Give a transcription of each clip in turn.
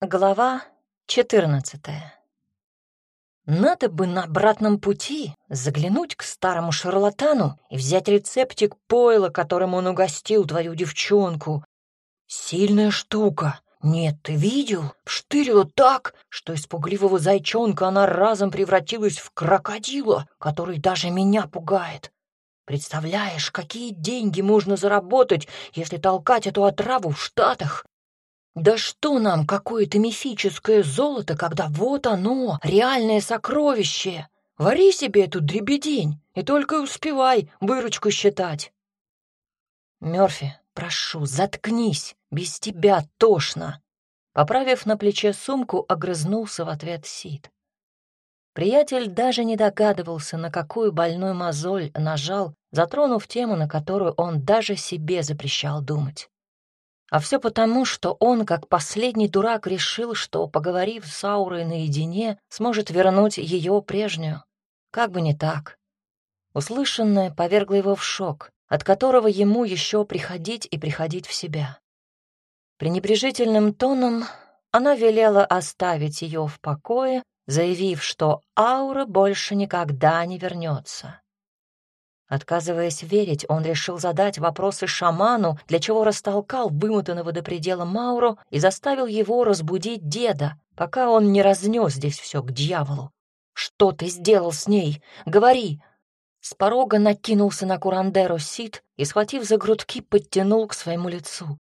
Глава 14 Надо бы на обратном пути заглянуть к старому шарлатану и взять рецептик пойла, которым он угостил твою девчонку. Сильная штука. Нет, ты видел? Штырила так, что из пугливого зайчонка она разом превратилась в крокодила, который даже меня пугает. Представляешь, какие деньги можно заработать, если толкать эту отраву в Штатах? Да что нам какое-то мифическое золото, когда вот оно, реальное сокровище? Вари себе эту дребедень и только успевай выручку считать. Мёрфи, прошу, заткнись, без тебя тошно. Поправив на плече сумку, огрызнулся в ответ Сид. Приятель даже не догадывался, на какую больную мозоль нажал, затронув тему, на которую он даже себе запрещал думать. А все потому, что он, как последний дурак, решил, что, поговорив с Аурой наедине, сможет вернуть ее прежнюю. Как бы не так. Услышанное повергло его в шок, от которого ему еще приходить и приходить в себя. Пренебрежительным тоном она велела оставить ее в покое, заявив, что Аура больше никогда не вернется. Отказываясь верить, он решил задать вопросы шаману, для чего растолкал вымотанного до предела Мауру и заставил его разбудить деда, пока он не разнес здесь все к дьяволу. «Что ты сделал с ней? Говори!» С порога накинулся на Курандеру Сид и, схватив за грудки, подтянул к своему лицу.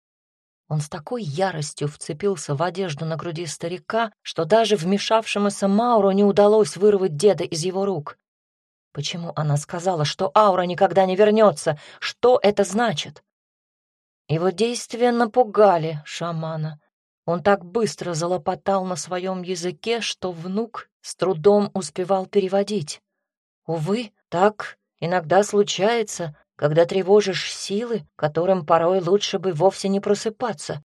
Он с такой яростью вцепился в одежду на груди старика, что даже вмешавшемуся Мауру не удалось вырвать деда из его рук. Почему она сказала, что аура никогда не вернется? Что это значит? Его действия напугали шамана. Он так быстро залопотал на своем языке, что внук с трудом успевал переводить. Увы, так иногда случается, когда тревожишь силы, которым порой лучше бы вовсе не просыпаться.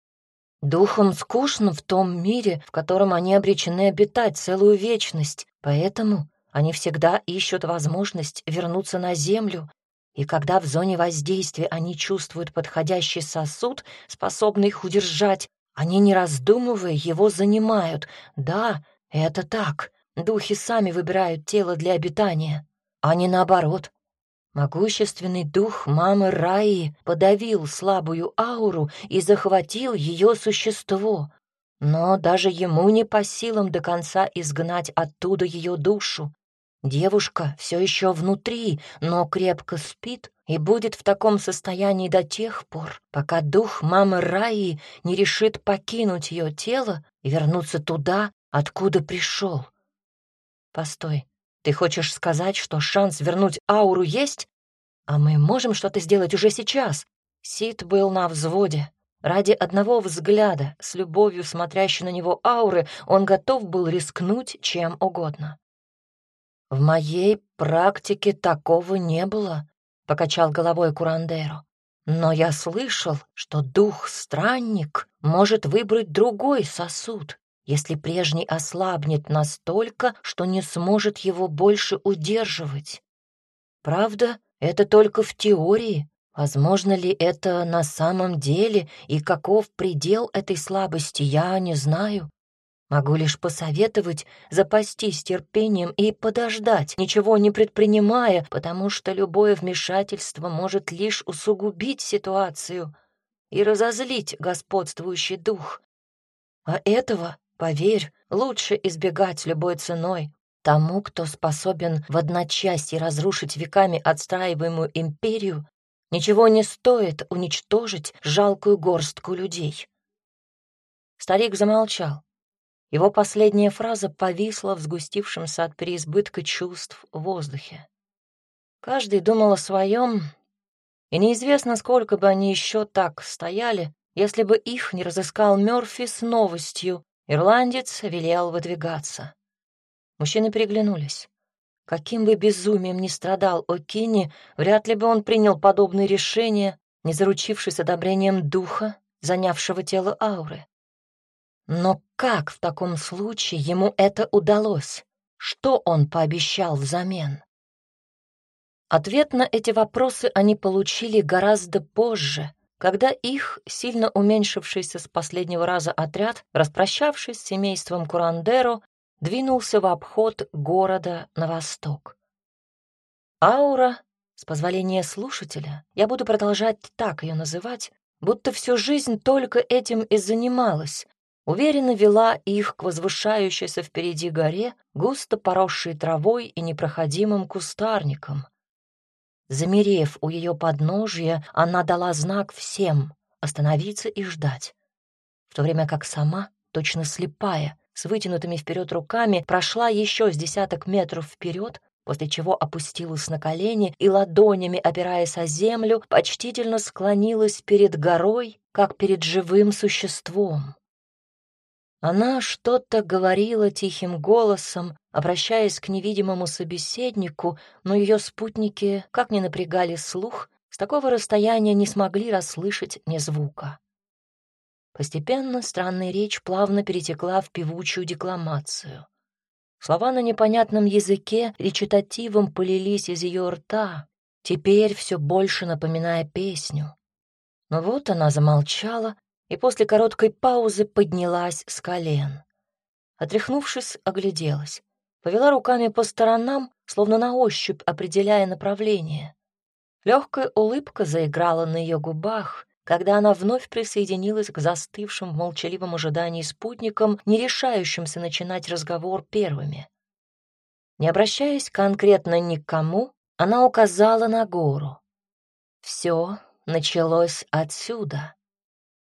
Духом скучно в том мире, в котором они обречены обитать целую вечность, поэтому они всегда ищут возможность вернуться на Землю, и когда в зоне воздействия они чувствуют подходящий сосуд, способный их удержать, они, не раздумывая, его занимают. Да, это так. Духи сами выбирают тело для обитания, а не наоборот. Могущественный дух мамы Раи подавил слабую ауру и захватил ее существо. Но даже ему не по силам до конца изгнать оттуда ее душу. Девушка все еще внутри, но крепко спит и будет в таком состоянии до тех пор, пока дух мамы Раи не решит покинуть ее тело и вернуться туда, откуда пришел. Постой, ты хочешь сказать, что шанс вернуть ауру есть? А мы можем что-то сделать уже сейчас? Сид был на взводе. Ради одного взгляда, с любовью смотрящей на него ауры, он готов был рискнуть чем угодно. «В моей практике такого не было», — покачал головой Курандеро. «Но я слышал, что дух-странник может выбрать другой сосуд, если прежний ослабнет настолько, что не сможет его больше удерживать. Правда, это только в теории. Возможно ли это на самом деле и каков предел этой слабости, я не знаю. Могу лишь посоветовать запастись терпением и подождать, ничего не предпринимая, потому что любое вмешательство может лишь усугубить ситуацию и разозлить господствующий дух. А этого, поверь, лучше избегать любой ценой. Тому, кто способен в одночасье разрушить веками отстраиваемую империю, ничего не стоит уничтожить жалкую горстку людей. Старик замолчал. Его последняя фраза повисла в сгустившемся от переизбытка чувств воздухе. Каждый думал о своем, и неизвестно, сколько бы они еще так стояли, если бы их не разыскал Мёрфи с новостью. Ирландец велел выдвигаться. Мужчины переглянулись. Каким бы безумием ни страдал О'Кинни, вряд ли бы он принял подобное решение, не заручившись одобрением духа, занявшего тело ауры. Но как в таком случае ему это удалось? Что он пообещал взамен? Ответ на эти вопросы они получили гораздо позже, когда их, сильно уменьшившийся с последнего раза отряд, распрощавшись с семейством Курандеро, двинулся в обход города на восток. Аура, с позволения слушателя, я буду продолжать так ее называть, будто всю жизнь только этим и занималась, уверенно вела их к возвышающейся впереди горе, густо поросшей травой и непроходимым кустарником. Замерев у ее подножья, она дала знак всем остановиться и ждать, в то время как сама, точно слепая, с вытянутыми вперед руками, прошла еще с десяток метров вперед, после чего опустилась на колени и ладонями, опираясь о землю, почтительно склонилась перед горой, как перед живым существом. Она что-то говорила тихим голосом, обращаясь к невидимому собеседнику, но ее спутники, как ни напрягали слух, с такого расстояния не смогли расслышать ни звука. Постепенно странная речь плавно перетекла в певучую декламацию. Слова на непонятном языке речитативом полились из ее рта, теперь все больше напоминая песню. Но вот она замолчала, и после короткой паузы поднялась с колен. Отряхнувшись, огляделась. Повела руками по сторонам, словно на ощупь определяя направление. Легкая улыбка заиграла на ее губах, когда она вновь присоединилась к застывшим в молчаливом ожидании спутникам, не решающимся начинать разговор первыми. Не обращаясь конкретно ни к кому, она указала на гору. Все началось отсюда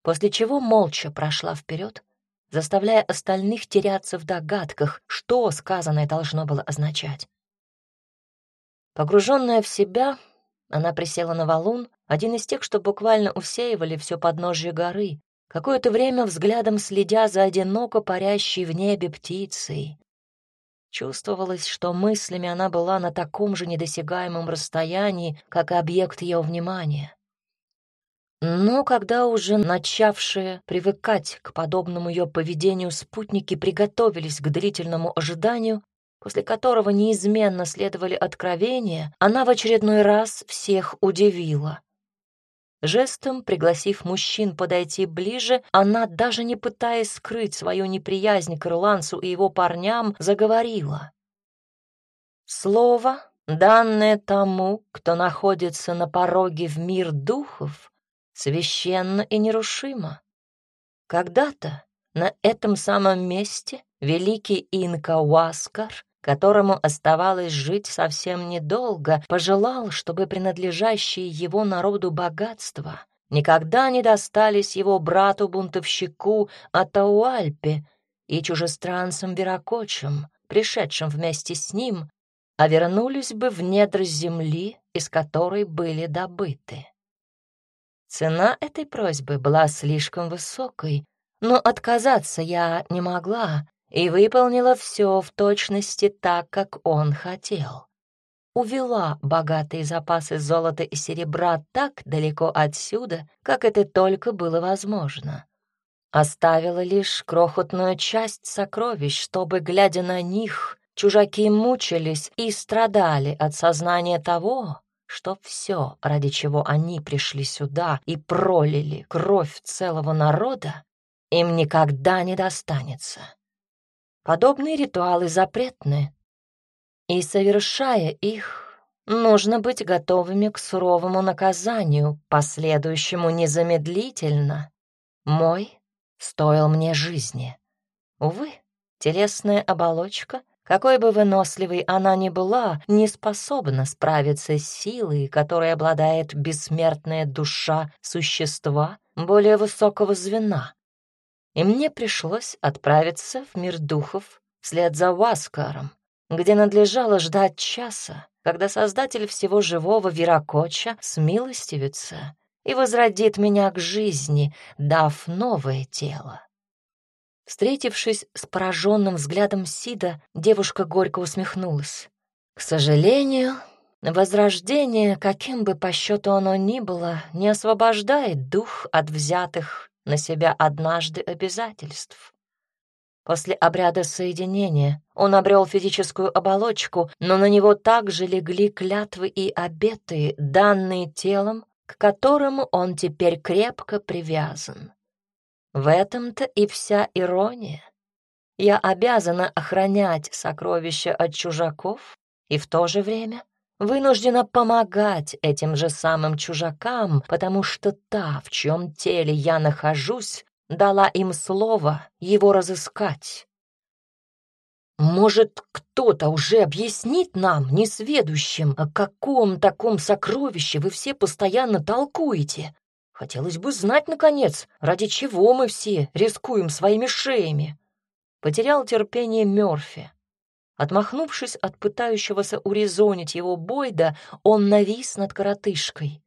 после чего молча прошла вперед, заставляя остальных теряться в догадках, что сказанное должно было означать. Погруженная в себя, она присела на валун, один из тех, что буквально усеивали все подножье горы, какое-то время взглядом следя за одиноко парящей в небе птицей. Чувствовалось, что мыслями она была на таком же недосягаемом расстоянии, как и объект ее внимания. Но когда уже начавшие привыкать к подобному ее поведению спутники приготовились к длительному ожиданию, после которого неизменно следовали откровения, она в очередной раз всех удивила. Жестом, пригласив мужчин подойти ближе, она, даже не пытаясь скрыть свою неприязнь к ирландцу и его парням, заговорила. «Слово, данное тому, кто находится на пороге в мир духов, священно и нерушимо. Когда-то на этом самом месте великий инка Уаскар, которому оставалось жить совсем недолго, пожелал, чтобы принадлежащие его народу богатства никогда не достались его брату-бунтовщику Атауальпе и чужестранцам-веракочам, пришедшим вместе с ним, а вернулись бы в недр земли, из которой были добыты. Цена этой просьбы была слишком высокой, но отказаться я не могла и выполнила все в точности так, как он хотел. Увела богатые запасы золота и серебра так далеко отсюда, как это только было возможно. Оставила лишь крохотную часть сокровищ, чтобы, глядя на них, чужаки мучились и страдали от сознания того, что все, ради чего они пришли сюда и пролили кровь целого народа, им никогда не достанется. Подобные ритуалы запретны, и, совершая их, нужно быть готовыми к суровому наказанию, последующему незамедлительно. Мой стоил мне жизни. Увы, телесная оболочка какой бы выносливой она ни была, не способна справиться с силой, которой обладает бессмертная душа существа более высокого звена. И мне пришлось отправиться в мир духов вслед за Васкаром, где надлежало ждать часа, когда Создатель всего живого Веракоча смилостивится и возродит меня к жизни, дав новое тело. Встретившись с пораженным взглядом Сида, девушка горько усмехнулась. К сожалению, возрождение, каким бы по счету оно ни было, не освобождает дух от взятых на себя однажды обязательств. После обряда соединения он обрел физическую оболочку, но на него также легли клятвы и обеты, данные телом, к которому он теперь крепко привязан. В этом-то и вся ирония. Я обязана охранять сокровища от чужаков и в то же время вынуждена помогать этим же самым чужакам, потому что та, в чьем теле я нахожусь, дала им слово его разыскать. Может, кто-то уже объяснит нам, несведущим, о каком таком сокровище вы все постоянно толкуете? Хотелось бы знать, наконец, ради чего мы все рискуем своими шеями. Потерял терпение Мёрфи. Отмахнувшись от пытающегося урезонить его Бойда, он навис над коротышкой.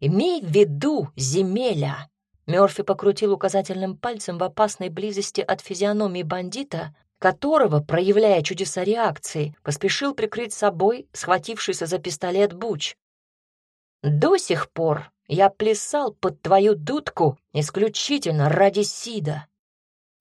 «Имей в виду, земеля!» Мёрфи покрутил указательным пальцем в опасной близости от физиономии бандита, которого, проявляя чудеса реакции, поспешил прикрыть собой схватившийся за пистолет Буч. «До сих пор я плясал под твою дудку исключительно ради Сида.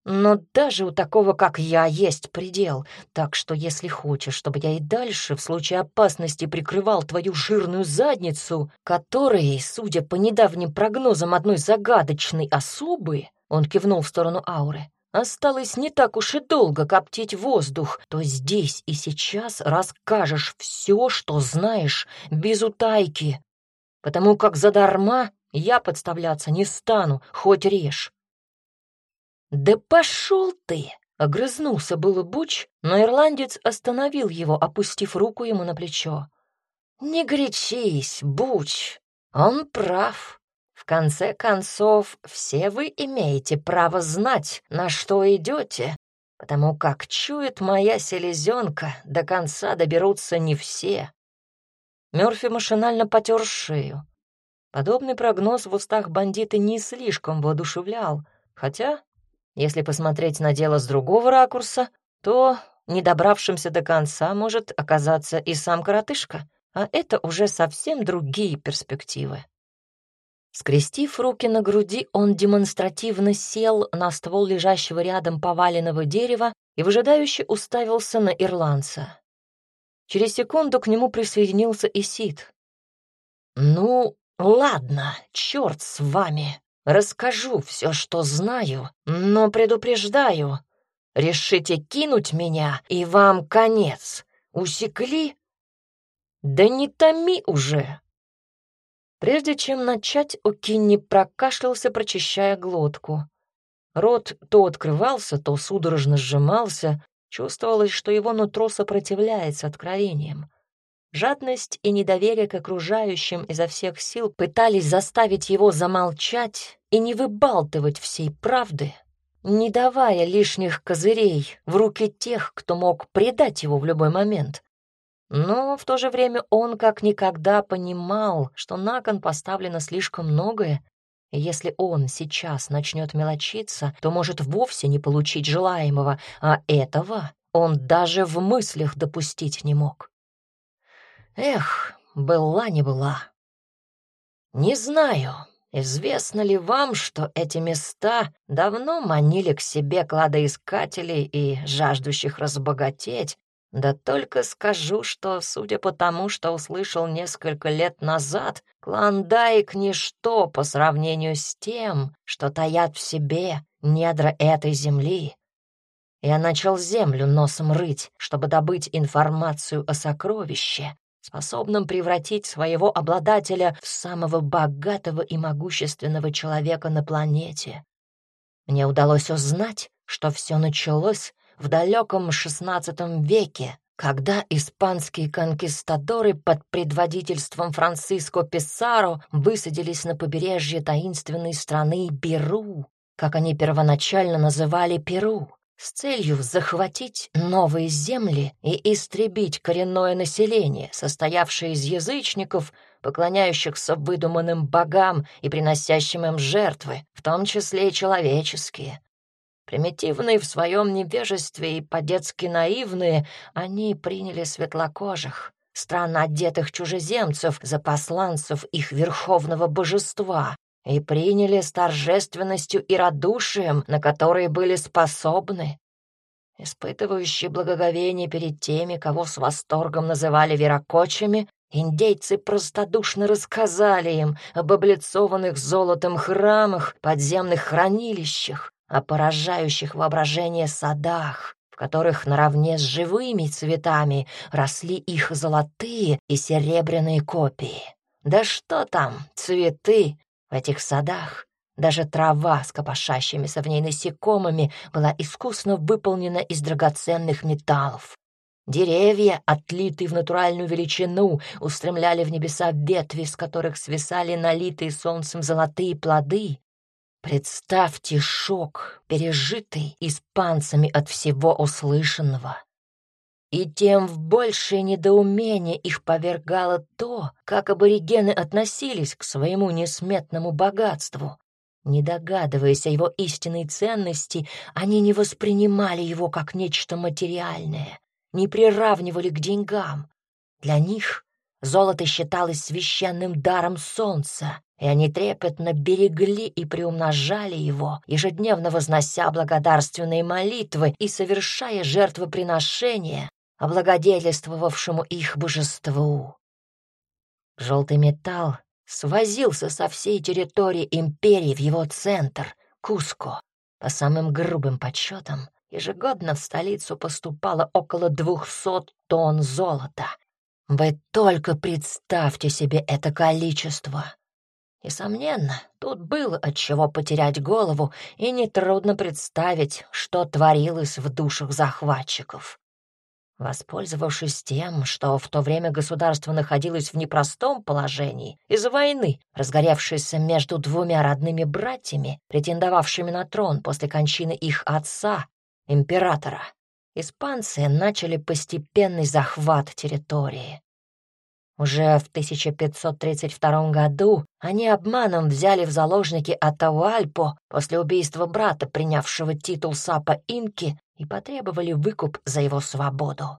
Но даже у такого, как я, есть предел, так что если хочешь, чтобы я и дальше в случае опасности прикрывал твою жирную задницу, которой, судя по недавним прогнозам одной загадочной особы, он кивнул в сторону ауры, осталось не так уж и долго коптить воздух, то здесь и сейчас расскажешь все, что знаешь, без утайки, потому как задарма я подставляться не стану, хоть режь. «Да пошел ты!» — огрызнулся было Буч, но ирландец остановил его, опустив руку ему на плечо. «Не горячись, Буч, он прав. В конце концов, все вы имеете право знать, на что идете, потому как чует моя селезенка, до конца доберутся не все». Мёрфи машинально потер шею. Подобный прогноз в устах бандита не слишком воодушевлял, хотя если посмотреть на дело с другого ракурса, то не добравшимся до конца может оказаться и сам коротышка, а это уже совсем другие перспективы. Скрестив руки на груди, он демонстративно сел на ствол лежащего рядом поваленного дерева и выжидающе уставился на ирландца. Через секунду к нему присоединился и Сид. «Ну, ладно, черт с вами!» Расскажу все, что знаю, но предупреждаю. Решите кинуть меня, и вам конец. Усекли? Да не томи уже. Прежде чем начать, Окинни прокашлялся, прочищая глотку. Рот то открывался, то судорожно сжимался. Чувствовалось, что его нутро сопротивляется откровениям. Жадность и недоверие к окружающим изо всех сил пытались заставить его замолчать и не выбалтывать всей правды, не давая лишних козырей в руки тех, кто мог предать его в любой момент. Но в то же время он как никогда понимал, что на кон поставлено слишком многое, если он сейчас начнет мелочиться, то может вовсе не получить желаемого, а этого он даже в мыслях допустить не мог. Эх, была не была. Не знаю, известно ли вам, что эти места давно манили к себе кладоискателей и жаждущих разбогатеть, да только скажу, что, судя по тому, что услышал несколько лет назад, Клондайк — ничто по сравнению с тем, что таят в себе недра этой земли. Я начал землю носом рыть, чтобы добыть информацию о сокровище, способном превратить своего обладателя в самого богатого и могущественного человека на планете. Мне удалось узнать, что все началось в далеком XVI веке, когда испанские конкистадоры под предводительством Франциско Писаро высадились на побережье таинственной страны Перу, как они первоначально называли Перу с целью захватить новые земли и истребить коренное население, состоявшее из язычников, поклоняющихся выдуманным богам и приносящим им жертвы, в том числе и человеческие. Примитивные в своем невежестве и по-детски наивные, они приняли светлокожих, странно одетых чужеземцев за посланцев их верховного божества, и приняли с торжественностью и радушием, на которые были способны. Испытывающие благоговение перед теми, кого с восторгом называли веракочами, индейцы простодушно рассказали им об облицованных золотом храмах, подземных хранилищах, о поражающих воображение садах, в которых наравне с живыми цветами росли их золотые и серебряные копии. Да что там, цветы в этих садах? Даже трава с копошащимися в ней насекомыми была искусно выполнена из драгоценных металлов. Деревья, отлитые в натуральную величину, устремляли в небеса ветви, с которых свисали налитые солнцем золотые плоды. Представьте шок, пережитый испанцами от всего услышанного. И тем в большее недоумение их повергало то, как аборигены относились к своему несметному богатству. Не догадываясь о его истинной ценности, они не воспринимали его как нечто материальное, не приравнивали к деньгам. Для них золото считалось священным даром солнца, и они трепетно берегли и приумножали его, ежедневно вознося благодарственные молитвы и совершая жертвоприношения облагодетельствовавшему их божеству. Желтый металл свозился со всей территории империи в его центр, Куско. По самым грубым подсчетам, ежегодно в столицу поступало около двухсот тонн золота. Вы только представьте себе это количество. Несомненно, тут было от чего потерять голову, и нетрудно представить, что творилось в душах захватчиков. Воспользовавшись тем, что в то время государство находилось в непростом положении из-за войны, разгоревшейся между двумя родными братьями, претендовавшими на трон после кончины их отца, императора, испанцы начали постепенный захват территории. Уже в 1532 году они обманом взяли в заложники Атауальпо после убийства брата, принявшего титул Сапа Инки, и потребовали выкуп за его свободу.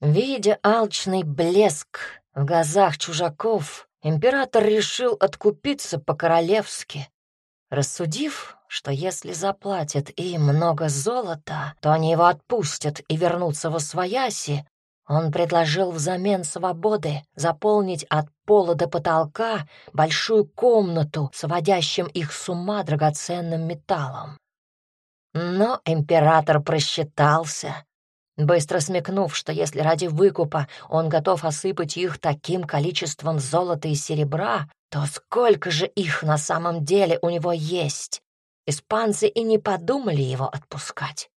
Видя алчный блеск в глазах чужаков, император решил откупиться по-королевски, рассудив, что если заплатят им много золота, то они его отпустят и вернутся во свояси, он предложил взамен свободы заполнить от пола до потолка большую комнату, сводящим их с ума драгоценным металлом. Но император просчитался, быстро смекнув, что если ради выкупа он готов осыпать их таким количеством золота и серебра, то сколько же их на самом деле у него есть? Испанцы и не подумали его отпускать.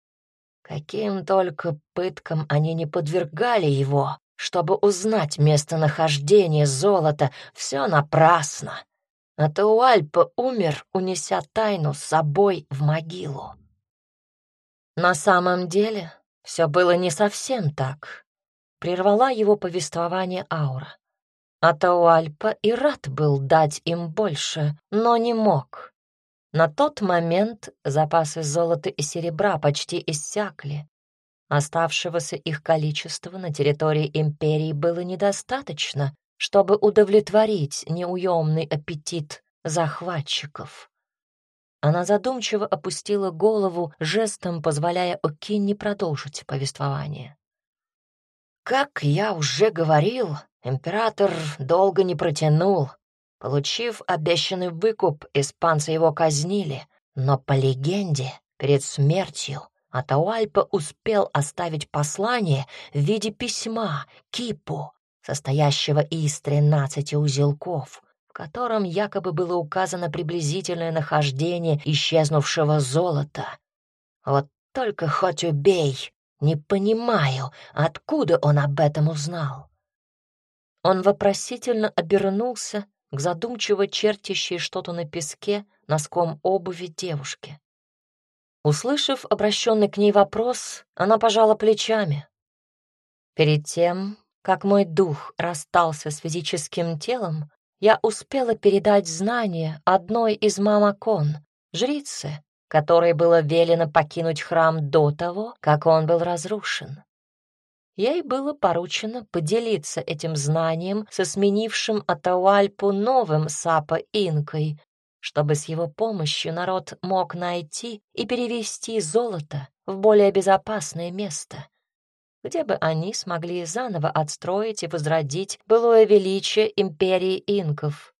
Каким только пыткам они не подвергали его, чтобы узнать местонахождение золота, все напрасно. А Тауальпа умер, унеся тайну с собой в могилу. На самом деле все было не совсем так. Прервала его повествование Аура. Атауальпа и рад был дать им больше, но не мог. На тот момент запасы золота и серебра почти иссякли. Оставшегося их количества на территории империи было недостаточно, чтобы удовлетворить неуемный аппетит захватчиков. Она задумчиво опустила голову, жестом позволяя Окинне продолжить повествование. «Как я уже говорил, император долго не протянул. Получив обещанный выкуп, испанцы его казнили, но по легенде, перед смертью Атауальпа успел оставить послание в виде письма Кипу, состоящего из тринадцати узелков, котором якобы было указано приблизительное нахождение исчезнувшего золота. Вот только хоть убей, не понимаю, откуда он об этом узнал. Он вопросительно обернулся к задумчиво чертящей что-то на песке носком обуви девушки. Услышав обращенный к ней вопрос, она пожала плечами. Перед тем, как мой дух расстался с физическим телом, я успела передать знания одной из мамакон, жрице, которой было велено покинуть храм до того, как он был разрушен. Ей было поручено поделиться этим знанием со сменившим Атауальпу новым Сапа-инкой, чтобы с его помощью народ мог найти и перевести золото в более безопасное место. где бы они смогли заново отстроить и возродить былое величие империи инков.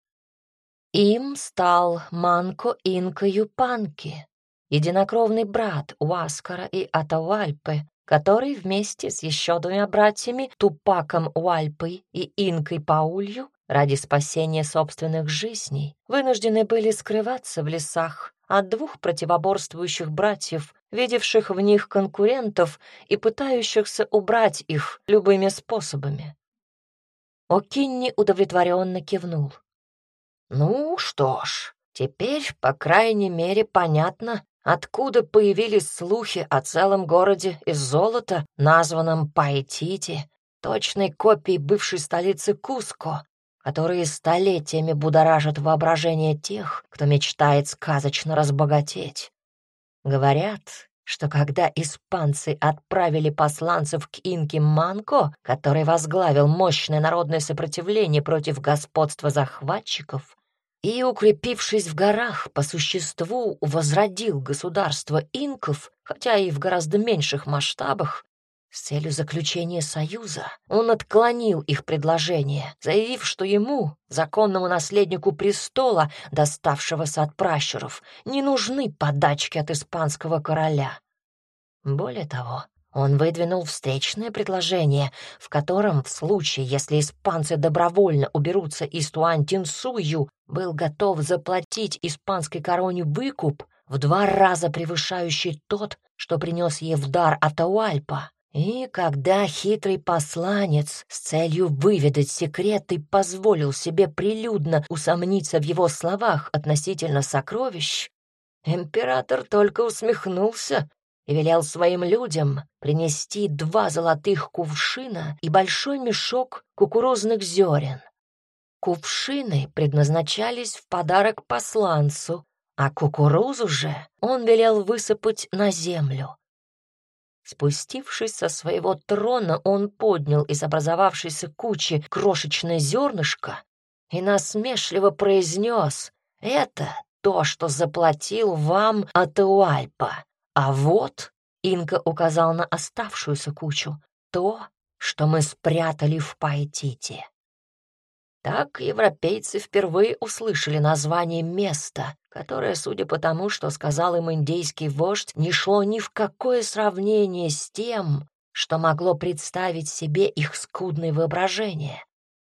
Им стал Манко Инка Юпанки, единокровный брат Уаскара и Атауальпы, который вместе с еще двумя братьями Тупаком Уальпой и Инкой Паулью ради спасения собственных жизней вынуждены были скрываться в лесах от двух противоборствующих братьев, видевших в них конкурентов и пытающихся убрать их любыми способами. О'Кинни удовлетворенно кивнул. «Ну что ж, теперь, по крайней мере, понятно, откуда появились слухи о целом городе из золота, названном Пайтити, точной копией бывшей столицы Куско, которые столетиями будоражат воображение тех, кто мечтает сказочно разбогатеть. Говорят, что когда испанцы отправили посланцев к инке Манко, который возглавил мощное народное сопротивление против господства захватчиков, и, укрепившись в горах, по существу возродил государство инков, хотя и в гораздо меньших масштабах, с целью заключения союза он отклонил их предложение, заявив, что ему, законному наследнику престола, доставшегося от пращуров, не нужны подачки от испанского короля. Более того, он выдвинул встречное предложение, в котором, в случае, если испанцы добровольно уберутся из Туантинсую, был готов заплатить испанской короне выкуп в два раза превышающий тот, что принес ей в дар Атауальпа. И когда хитрый посланец с целью выведать секреты позволил себе прилюдно усомниться в его словах относительно сокровищ, император только усмехнулся и велел своим людям принести два золотых кувшина и большой мешок кукурузных зерен. Кувшины предназначались в подарок посланцу, а кукурузу же он велел высыпать на землю. Спустившись со своего трона, он поднял из образовавшейся кучи крошечное зернышко и насмешливо произнес «Это то, что заплатил вам Атауальпа, а вот...» Инка указал на оставшуюся кучу. «То, что мы спрятали в Пайтите». Так европейцы впервые услышали название места, которое, судя по тому, что сказал им индейский вождь, не шло ни в какое сравнение с тем, что могло представить себе их скудное воображение.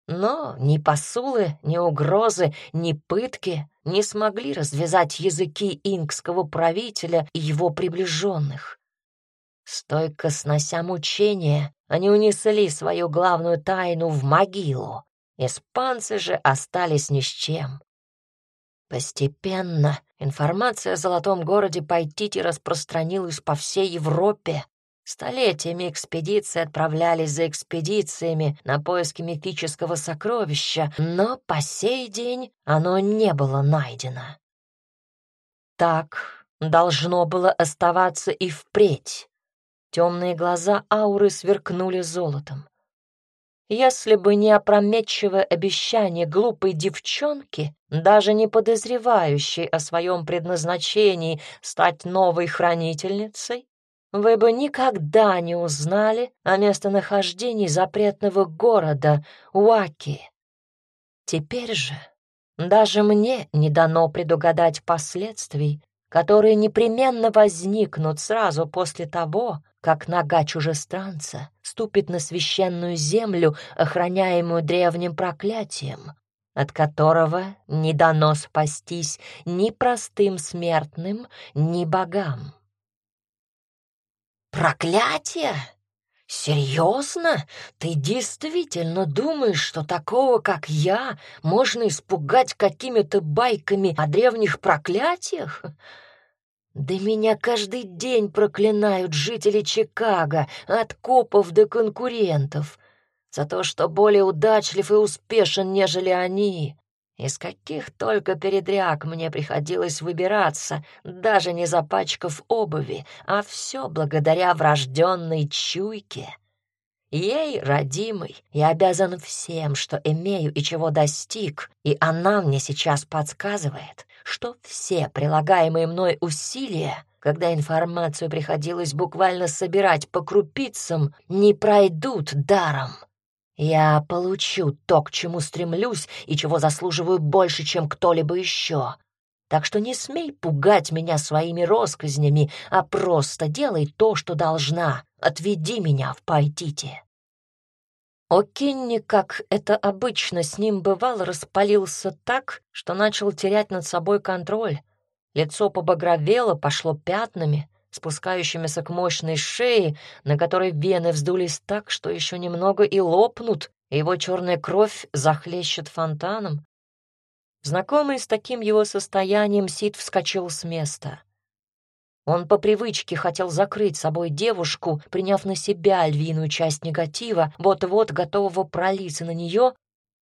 Но ни посулы, ни угрозы, ни пытки не смогли развязать языки инкского правителя и его приближенных. Стойко снося мучения, они унесли свою главную тайну в могилу, Испанцы же остались ни с чем. Постепенно информация о золотом городе Пайтити распространилась по всей Европе. Столетиями экспедиции отправлялись за экспедициями на поиски мифического сокровища, но по сей день оно не было найдено. Так должно было оставаться и впредь. Темные глаза ауры сверкнули золотом. Если бы не опрометчивое обещание глупой девчонки, даже не подозревающей о своем предназначении стать новой хранительницей, вы бы никогда не узнали о местонахождении запретного города Уаки. Теперь же даже мне не дано предугадать последствий, которые непременно возникнут сразу после того, как нога чужестранца ступит на священную землю, охраняемую древним проклятием, от которого не дано спастись ни простым смертным, ни богам. «Проклятие? Серьезно? Ты действительно думаешь, что такого, как я, можно испугать какими-то байками о древних проклятиях?» Да меня каждый день проклинают жители Чикаго, от копов до конкурентов, за то, что более удачлив и успешен, нежели они. Из каких только передряг мне приходилось выбираться, даже не запачкав обуви, а все благодаря врожденной чуйке. Ей, родимый, я обязан всем, что имею и чего достиг, и она мне сейчас подсказывает, что все прилагаемые мной усилия когда информацию приходилось буквально собирать по крупицам, не пройдут даром. Я получу то, к чему стремлюсь и чего заслуживаю больше, чем кто-либо еще. Так что не смей пугать меня своими росказнями, а просто делай то, что должна. Отведи меня в Пайтите. О'Кинни, как это обычно с ним бывало, распалился так, что начал терять над собой контроль. Лицо побагровело, пошло пятнами, спускающимися к мощной шее, на которой вены вздулись так, что еще немного и лопнут, и его черная кровь захлещет фонтаном. Знакомый с таким его состоянием, Сид вскочил с места. Он по привычке хотел закрыть собой девушку, приняв на себя львиную часть негатива, вот-вот готового пролиться на нее,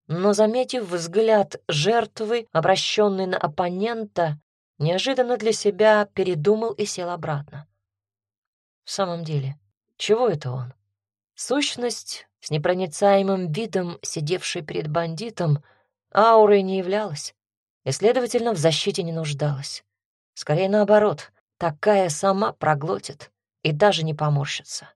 но, заметив взгляд жертвы, обращенный на оппонента, неожиданно для себя передумал и сел обратно. В самом деле, чего это он? Сущность с непроницаемым видом, сидевшей перед бандитом, аурой не являлась и, следовательно, в защите не нуждалась. Скорее наоборот, такая сама проглотит и даже не поморщится.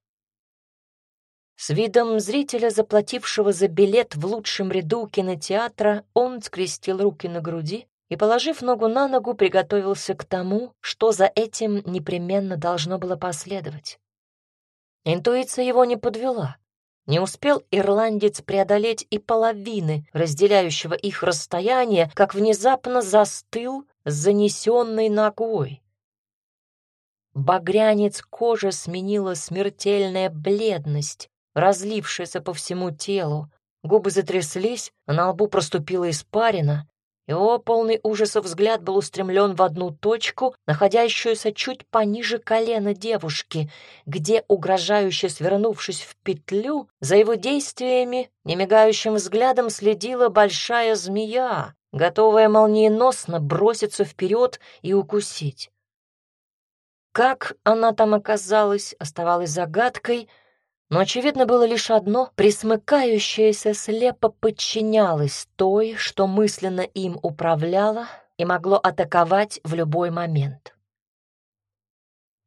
С видом зрителя, заплатившего за билет в лучшем ряду кинотеатра, он скрестил руки на груди и, положив ногу на ногу, приготовился к тому, что за этим непременно должно было последовать. Интуиция его не подвела. Не успел ирландец преодолеть и половины разделяющего их расстояния, как внезапно застыл с занесенной ногой. Багрянец кожи сменила смертельная бледность, разлившаяся по всему телу. Губы затряслись, на лбу проступила испарина. Его полный ужаса взгляд был устремлен в одну точку, находящуюся чуть пониже колена девушки, где, угрожающе свернувшись в петлю, за его действиями немигающим взглядом следила большая змея, готовая молниеносно броситься вперед и укусить. Как она там оказалась, оставалось загадкой, но очевидно было лишь одно — присмыкающееся слепо подчинялось той, что мысленно им управляло и могло атаковать в любой момент.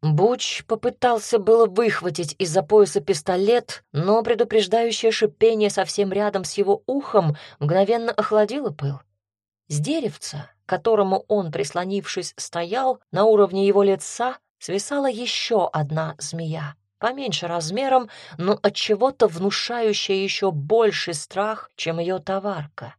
Буч попытался было выхватить из-за пояса пистолет, но предупреждающее шипение совсем рядом с его ухом мгновенно охладило пыл. С деревца, к которому он, прислонившись, стоял, на уровне его лица свисала еще одна змея поменьше размером, но от чего-то внушающая еще больший страх, чем ее товарка.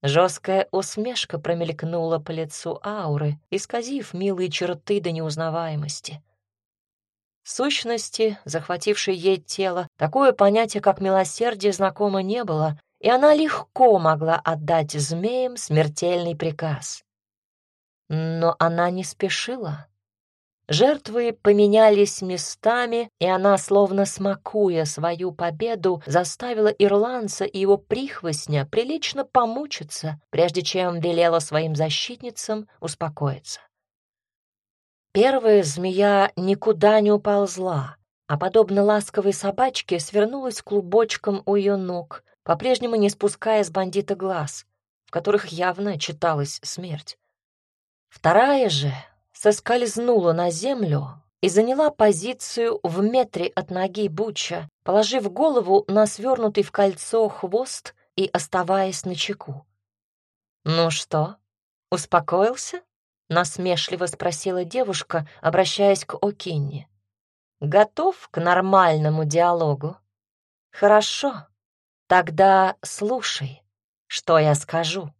Жесткая усмешка промелькнула по лицу ауры, исказив милые черты до неузнаваемости. Сущности, захватившей ей тело, такое понятие, как милосердие, знакомо не было, и она легко могла отдать змеям смертельный приказ. Но она не спешила. Жертвы поменялись местами, и она, словно смакуя свою победу, заставила ирландца и его прихвостня прилично помучиться, прежде чем велела своим защитницам успокоиться. Первая змея никуда не уползла, а, подобно ласковой собачке, свернулась клубочком у ее ног, по-прежнему не спуская с бандита глаз, в которых явно читалась смерть. Вторая же, соскользнула на землю и заняла позицию в метре от ноги Буча, положив голову на свернутый в кольцо хвост и оставаясь на чеку. «Ну что, успокоился?» — насмешливо спросила девушка, обращаясь к Окинне. «Готов к нормальному диалогу?» «Хорошо, тогда слушай, что я скажу».